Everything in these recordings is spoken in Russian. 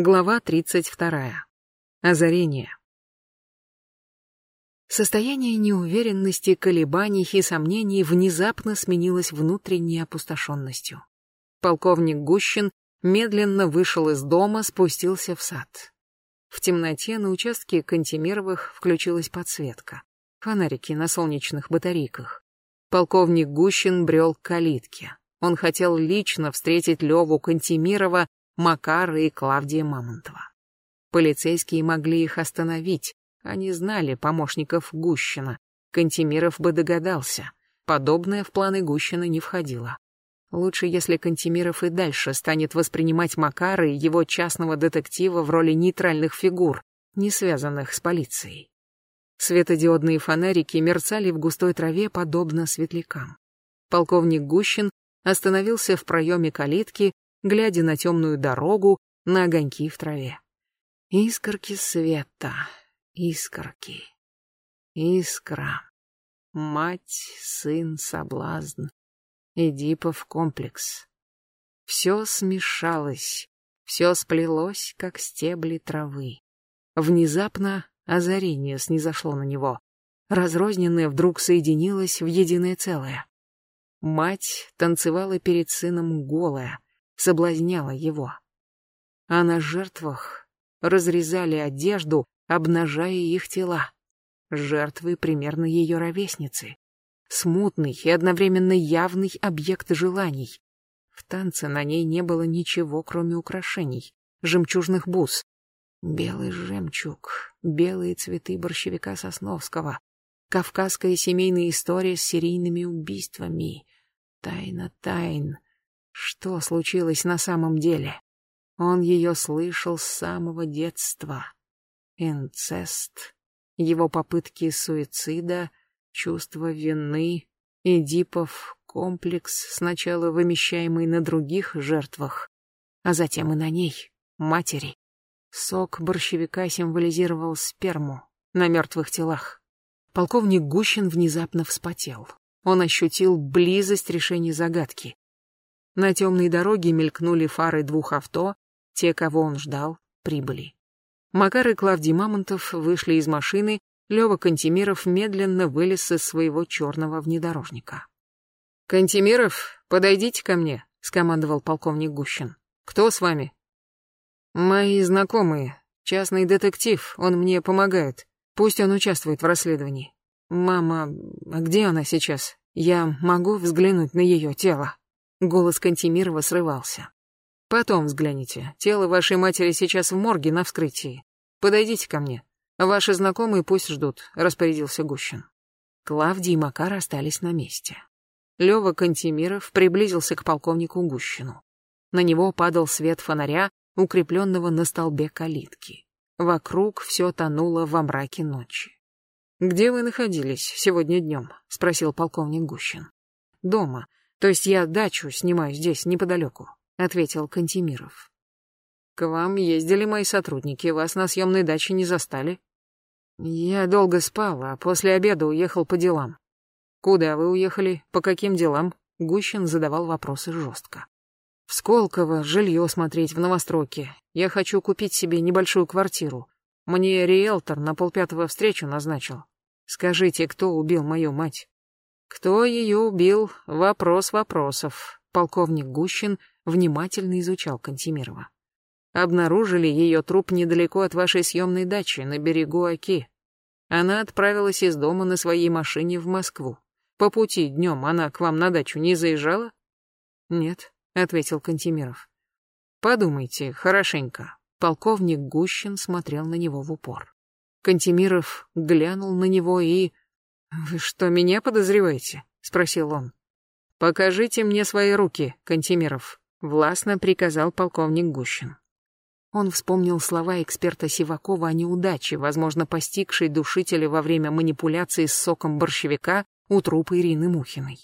Глава 32. Озарение. Состояние неуверенности, колебаний и сомнений внезапно сменилось внутренней опустошенностью. Полковник Гущин медленно вышел из дома, спустился в сад. В темноте на участке Кантемировых включилась подсветка. Фонарики на солнечных батарейках. Полковник Гущин брел к калитке. Он хотел лично встретить Леву Кантемирова Макара и Клавдия Мамонтова. Полицейские могли их остановить, они знали помощников Гущина. Кантемиров бы догадался. Подобное в планы Гущина не входило. Лучше, если Кантемиров и дальше станет воспринимать Макара и его частного детектива в роли нейтральных фигур, не связанных с полицией. Светодиодные фонарики мерцали в густой траве, подобно светлякам. Полковник Гущин остановился в проеме калитки глядя на темную дорогу, на огоньки в траве. Искорки света, искорки, искра. Мать, сын, соблазн, Эдипов комплекс. Все смешалось, все сплелось, как стебли травы. Внезапно озарение снизошло на него. Разрозненное вдруг соединилось в единое целое. Мать танцевала перед сыном голая, соблазняла его. А на жертвах разрезали одежду, обнажая их тела. Жертвы примерно ее ровесницы. Смутный и одновременно явный объект желаний. В танце на ней не было ничего, кроме украшений, жемчужных бус. Белый жемчуг, белые цветы борщевика Сосновского, кавказская семейная история с серийными убийствами. Тайна тайн, что случилось на самом деле? Он ее слышал с самого детства. Инцест, его попытки суицида, чувство вины, Эдипов комплекс, сначала вымещаемый на других жертвах, а затем и на ней, матери. Сок борщевика символизировал сперму на мертвых телах. Полковник Гущин внезапно вспотел. Он ощутил близость решения загадки. На темной дороге мелькнули фары двух авто, те, кого он ждал, прибыли. Макар и Клавдий Мамонтов вышли из машины, Лёва Кантемиров медленно вылез из своего черного внедорожника. «Кантемиров, подойдите ко мне», — скомандовал полковник Гущин. «Кто с вами?» «Мои знакомые. Частный детектив, он мне помогает. Пусть он участвует в расследовании. Мама, а где она сейчас? Я могу взглянуть на ее тело?» Голос Кантемирова срывался. «Потом взгляните. Тело вашей матери сейчас в морге на вскрытии. Подойдите ко мне. Ваши знакомые пусть ждут», — распорядился Гущин. Клавдий и Макар остались на месте. Лёва Кантемиров приблизился к полковнику Гущину. На него падал свет фонаря, укрепленного на столбе калитки. Вокруг все тонуло во мраке ночи. «Где вы находились сегодня днем?» — спросил полковник Гущин. «Дома. То есть я дачу снимаю здесь, неподалеку, ответил Кантемиров. К вам ездили мои сотрудники, вас на съемной даче не застали. Я долго спал, а после обеда уехал по делам. Куда вы уехали? По каким делам? Гущин задавал вопросы жестко. В Сколково жилье смотреть в Новостроке. Я хочу купить себе небольшую квартиру. Мне риэлтор на полпятого встречу назначил. Скажите, кто убил мою мать? Кто ее убил? Вопрос вопросов. Полковник Гущин внимательно изучал Кантемирова. Обнаружили ее труп недалеко от вашей съемной дачи, на берегу Оки. Она отправилась из дома на своей машине в Москву. По пути днем она к вам на дачу не заезжала? Нет, ответил Кантемиров. Подумайте хорошенько. Полковник Гущин смотрел на него в упор. Кантемиров глянул на него и «Вы что, меня подозреваете?» — спросил он. «Покажите мне свои руки, Кантемиров», — властно приказал полковник Гущин. Он вспомнил слова эксперта Сивакова о неудаче, возможно, постигшей душителя во время манипуляции с соком борщевика у трупа Ирины Мухиной.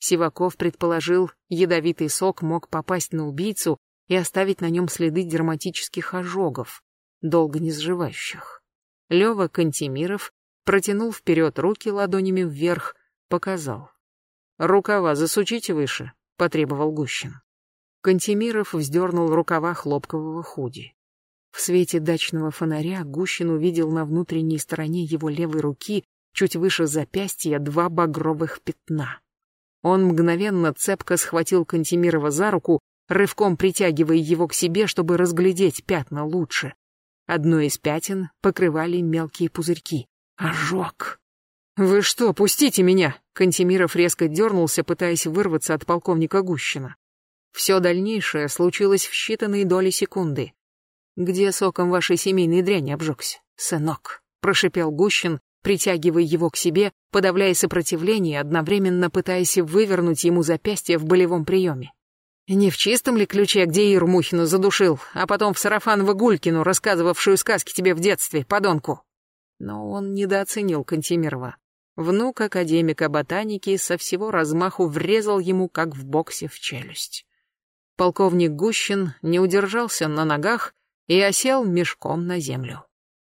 Сиваков предположил, ядовитый сок мог попасть на убийцу и оставить на нем следы дерматических ожогов, долго не сживающих. Лёва Кантемиров протянул вперед руки ладонями вверх, показал. «Рукава засучите выше», — потребовал Гущин. Кантемиров вздернул рукава хлопкового худи. В свете дачного фонаря Гущин увидел на внутренней стороне его левой руки, чуть выше запястья, два багровых пятна. Он мгновенно цепко схватил Кантемирова за руку, рывком притягивая его к себе, чтобы разглядеть пятна лучше. Одно из пятен покрывали мелкие пузырьки. Ожог! «Вы что, пустите меня!» Кантемиров резко дернулся, пытаясь вырваться от полковника Гущина. Все дальнейшее случилось в считанные доли секунды. «Где соком вашей семейной дряни обжегся, сынок?» — прошипел Гущин, притягивая его к себе, подавляя сопротивление, одновременно пытаясь вывернуть ему запястье в болевом приеме. Не в чистом ли ключе, где Иру задушил, а потом в Сарафанову Гулькину, рассказывавшую сказки тебе в детстве, подонку? Но он недооценил Кантемирова. Внук академика ботаники со всего размаху врезал ему, как в боксе, в челюсть. Полковник Гущин не удержался на ногах и осел мешком на землю.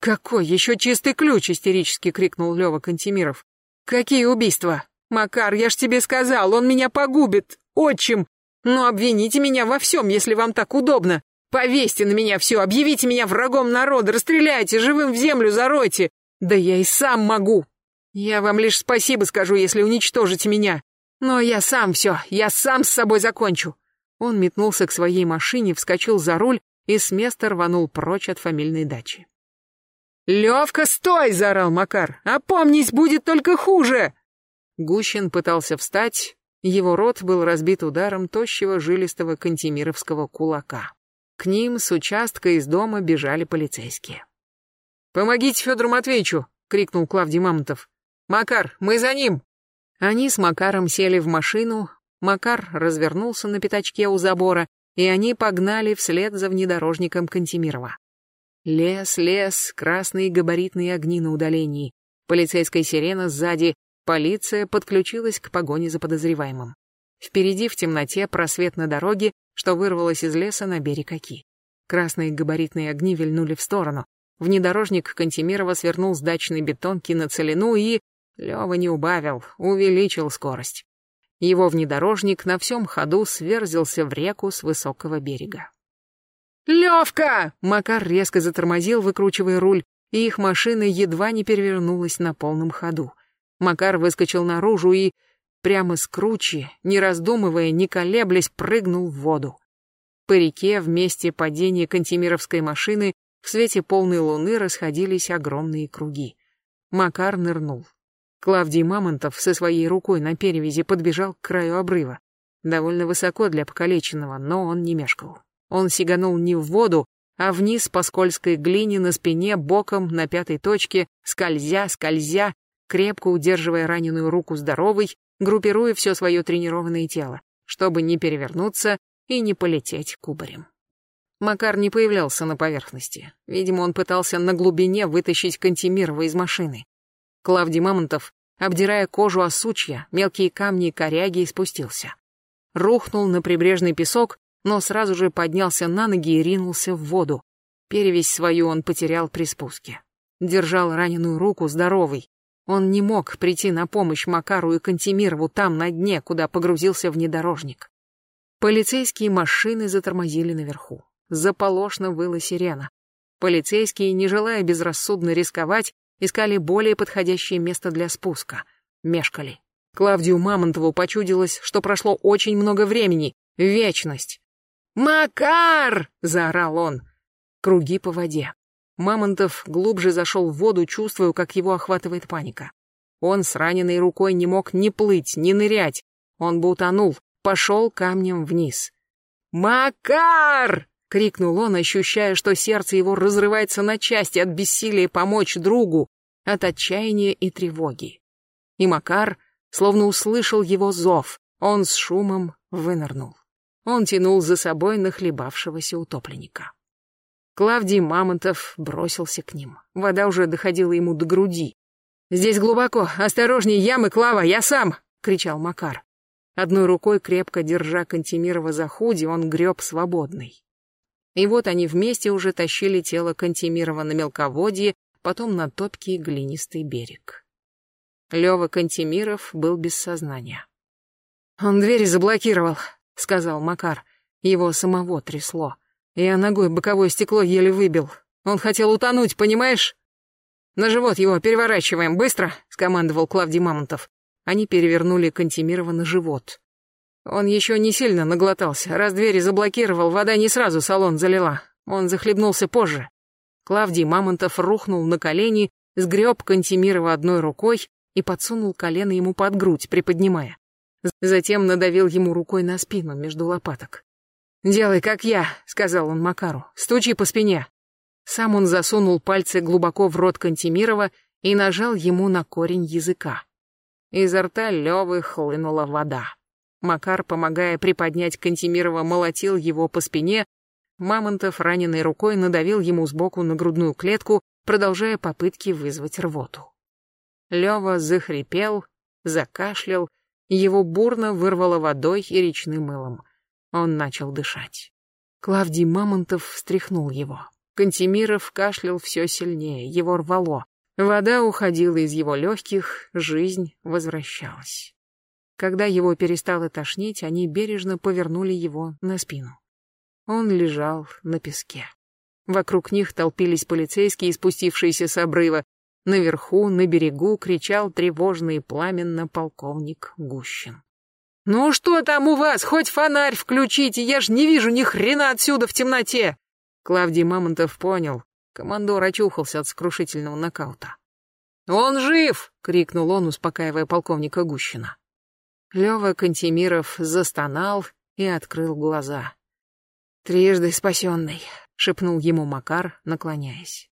«Какой еще чистый ключ?» — истерически крикнул Лева Кантемиров. «Какие убийства? Макар, я ж тебе сказал, он меня погубит, отчим! Ну обвините меня во всем, если вам так удобно. Повесьте на меня все, объявите меня врагом народа, расстреляйте, живым в землю заройте. Да я и сам могу!» Я вам лишь спасибо скажу, если уничтожите меня. Но я сам все, я сам с собой закончу. Он метнулся к своей машине, вскочил за руль и с места рванул прочь от фамильной дачи. «Левка, стой!» — заорал Макар. «Опомнись, будет только хуже!» Гущин пытался встать, его рот был разбит ударом тощего жилистого кантемировского кулака. К ним с участка из дома бежали полицейские. «Помогите Федору Матвеевичу!» — крикнул Клавдий Мамонтов. «Макар, мы за ним!» Они с Макаром сели в машину, Макар развернулся на пятачке у забора, и они погнали вслед за внедорожником Кантемирова. Лес, лес, красные габаритные огни на удалении, полицейская сирена сзади, полиция подключилась к погоне за подозреваемым. Впереди в темноте просвет на дороге, что вырвалось из леса на берег Оки. Красные габаритные огни вильнули в сторону. Внедорожник Кантемирова свернул с дачной бетонки на целину и Лёва не убавил, увеличил скорость. Его внедорожник на всем ходу сверзился в реку с высокого берега. «Левка!» — Макар резко затормозил, выкручивая руль, и их машина едва не перевернулась на полном ходу. Макар выскочил наружу и, прямо с кручи, не раздумывая, не колеблясь, прыгнул в воду. По реке в месте падения кантемировской машины в свете полной луны расходились огромные круги. Макар нырнул. Клавдий Мамонтов со своей рукой на перевязи подбежал к краю обрыва. Довольно высоко для покалеченного, но он не мешкал. Он сиганул не в воду, а вниз по скользкой глине на спине, боком, на пятой точке, скользя, скользя, крепко удерживая раненую руку здоровой, группируя все свое тренированное тело, чтобы не перевернуться и не полететь кубарем. Макар не появлялся на поверхности. Видимо, он пытался на глубине вытащить Кантемирова из машины. Клавдий Мамонтов, обдирая кожу о сучья, мелкие камни и коряги, спустился. Рухнул на прибрежный песок, но сразу же поднялся на ноги и ринулся в воду. Перевесь свою он потерял при спуске. Держал раненую руку здоровый. Он не мог прийти на помощь Макару и Кантемирову там, на дне, куда погрузился внедорожник. Полицейские машины затормозили наверху. Заполошно выла сирена. Полицейские, не желая безрассудно рисковать, искали более подходящее место для спуска. Мешкали. Клавдию Мамонтову почудилось, что прошло очень много времени, вечность. «Макар!» — заорал он. Круги по воде. Мамонтов глубже зашел в воду, чувствуя, как его охватывает паника. Он с раненой рукой не мог ни плыть, ни нырять. Он бы утонул, пошел камнем вниз. «Макар!» — крикнул он, ощущая, что сердце его разрывается на части от бессилия помочь другу, от отчаяния и тревоги. И Макар словно услышал его зов, он с шумом вынырнул. Он тянул за собой нахлебавшегося утопленника. Клавдий Мамонтов бросился к ним. Вода уже доходила ему до груди. «Здесь глубоко! Осторожней, ямы, Клава, я сам!» — кричал Макар. Одной рукой, крепко держа Кантемирова за худи, он греб свободный. И вот они вместе уже тащили тело Кантемирова на мелководье, потом на топкий глинистый берег. Лёва Кантемиров был без сознания. «Он двери заблокировал», — сказал Макар. Его самого трясло. Я ногой боковое стекло еле выбил. Он хотел утонуть, понимаешь? На живот его переворачиваем, быстро, скомандовал Клавдий Мамонтов. Они перевернули Кантемирова на живот. Он еще не сильно наглотался. Раз двери заблокировал, вода не сразу салон залила. Он захлебнулся позже. Клавдий Мамонтов рухнул на колени, сгреб Кантемирова одной рукой и подсунул колено ему под грудь, приподнимая. Затем надавил ему рукой на спину между лопаток. «Делай, как я», — сказал он Макару, — «стучи по спине». Сам он засунул пальцы глубоко в рот Кантемирова и нажал ему на корень языка. Изо рта Левы хлынула вода. Макар, помогая приподнять Кантемирова, молотил его по спине. Мамонтов раненой рукой надавил ему сбоку на грудную клетку, продолжая попытки вызвать рвоту. Лева захрипел, закашлял, его бурно вырвало водой и речным мылом. Он начал дышать. Клавдий Мамонтов встряхнул его. Кантемиров кашлял все сильнее, его рвало. Вода уходила из его легких, жизнь возвращалась. Когда его перестало тошнить, они бережно повернули его на спину. Он лежал на песке. Вокруг них толпились полицейские, спустившиеся с обрыва. Наверху, на берегу, кричал тревожно и пламенно полковник Гущин. «Ну что там у вас? Хоть фонарь включите, я ж не вижу ни хрена отсюда в темноте!» Клавдий Мамонтов понял. Командор очухался от скрушительного нокаута. «Он жив!» — крикнул он, успокаивая полковника Гущина. Лёва Кантемиров застонал и открыл глаза. «Трижды спасенный», — шепнул ему Макар, наклоняясь.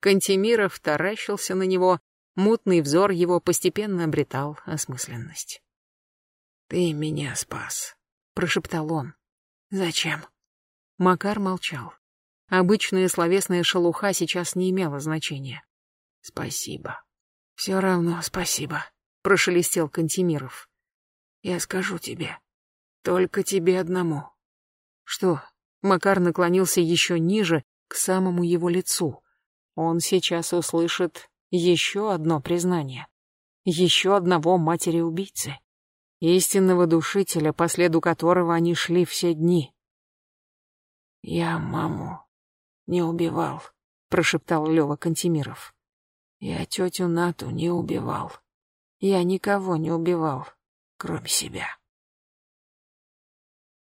Кантемиров таращился на него, мутный взор его постепенно обретал осмысленность. «Ты меня спас», — прошептал он. «Зачем?» Макар молчал. Обычная словесная шелуха сейчас не имела значения. «Спасибо». «Все равно спасибо», — прошелестел Кантемиров. Я скажу тебе. Только тебе одному. Что? Макар наклонился еще ниже, к самому его лицу. Он сейчас услышит еще одно признание. Еще одного матери-убийцы. Истинного душителя, по следу которого они шли все дни. «Я маму не убивал», — прошептал Лёва Кантемиров. «Я тетю Нату не убивал. Я никого не убивал кроме себя.